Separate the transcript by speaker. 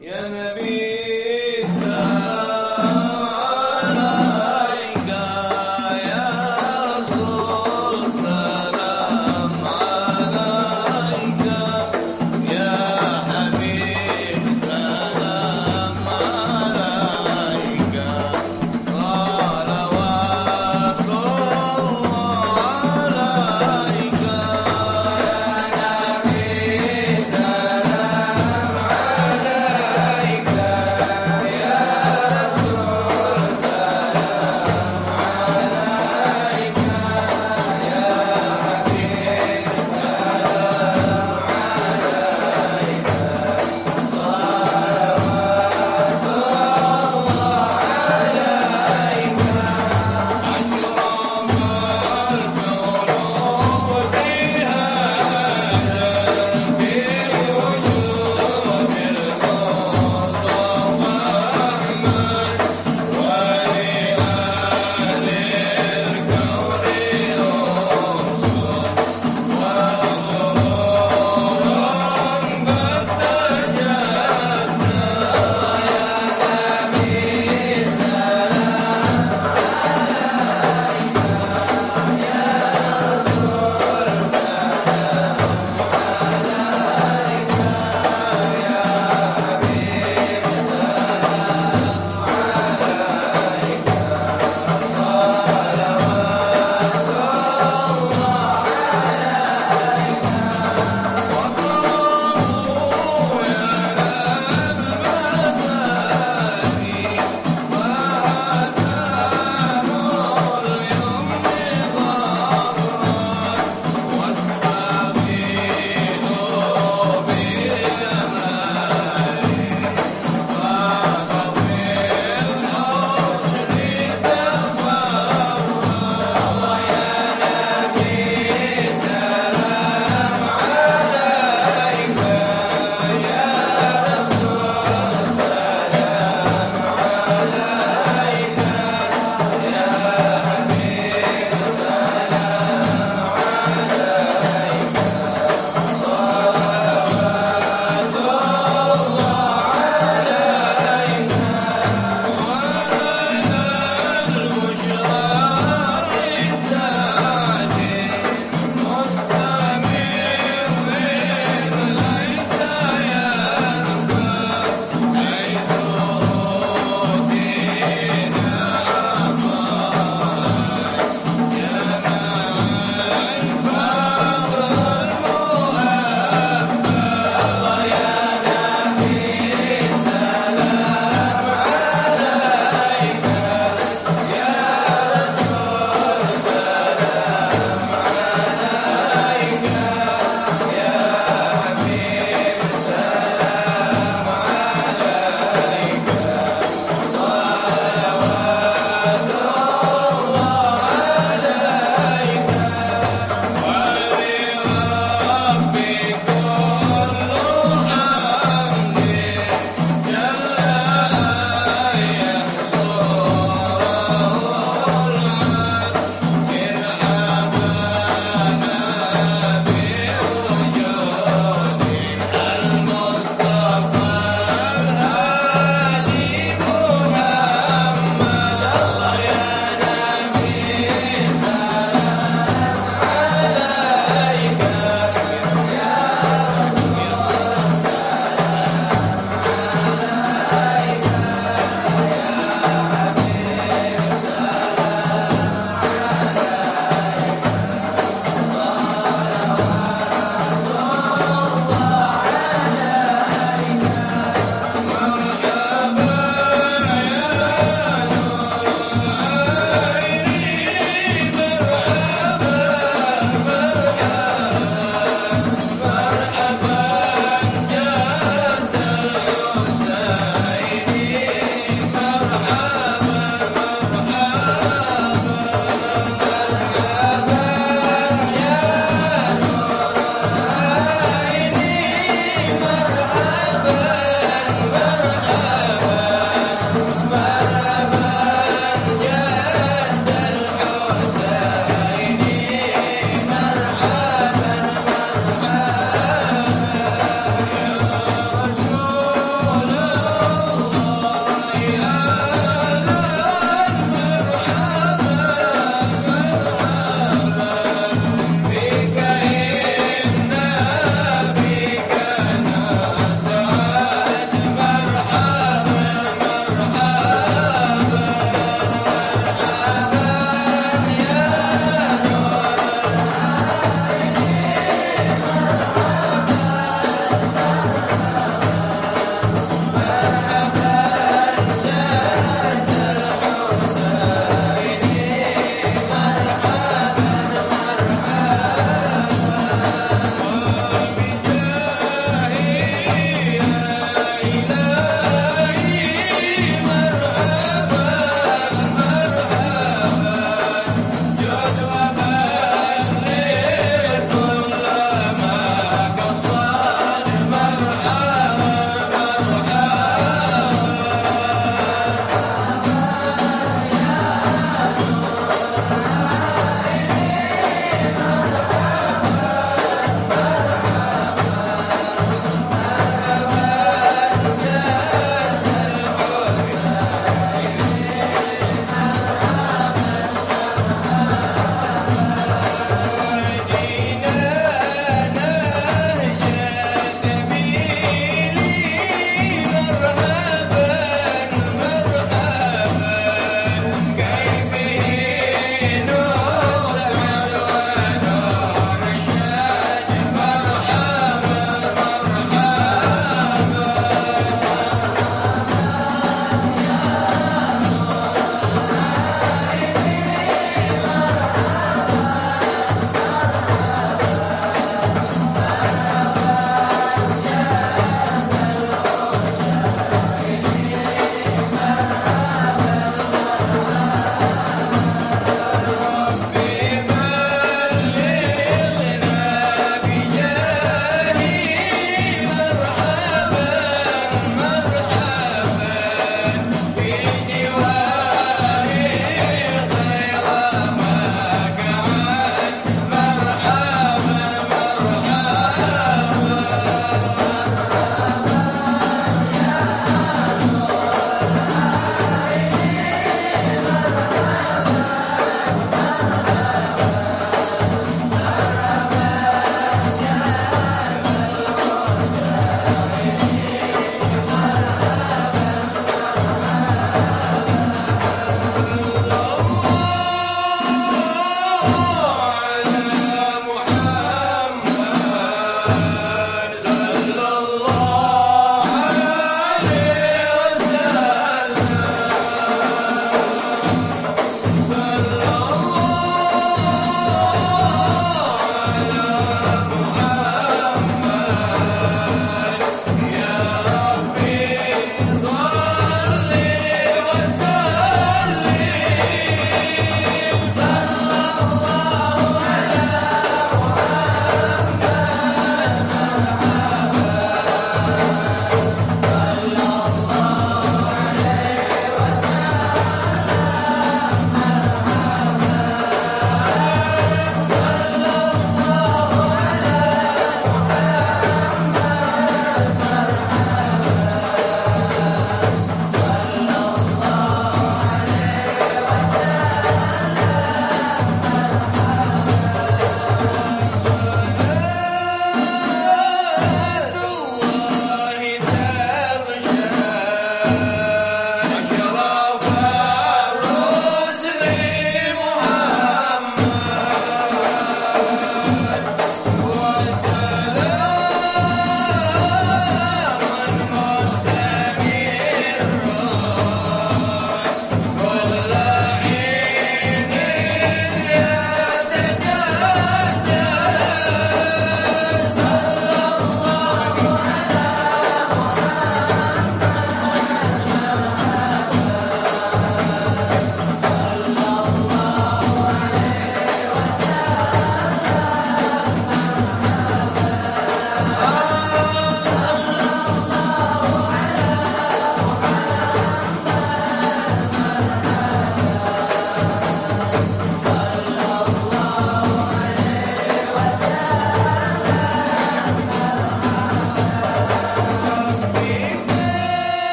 Speaker 1: يا نبي. Bye.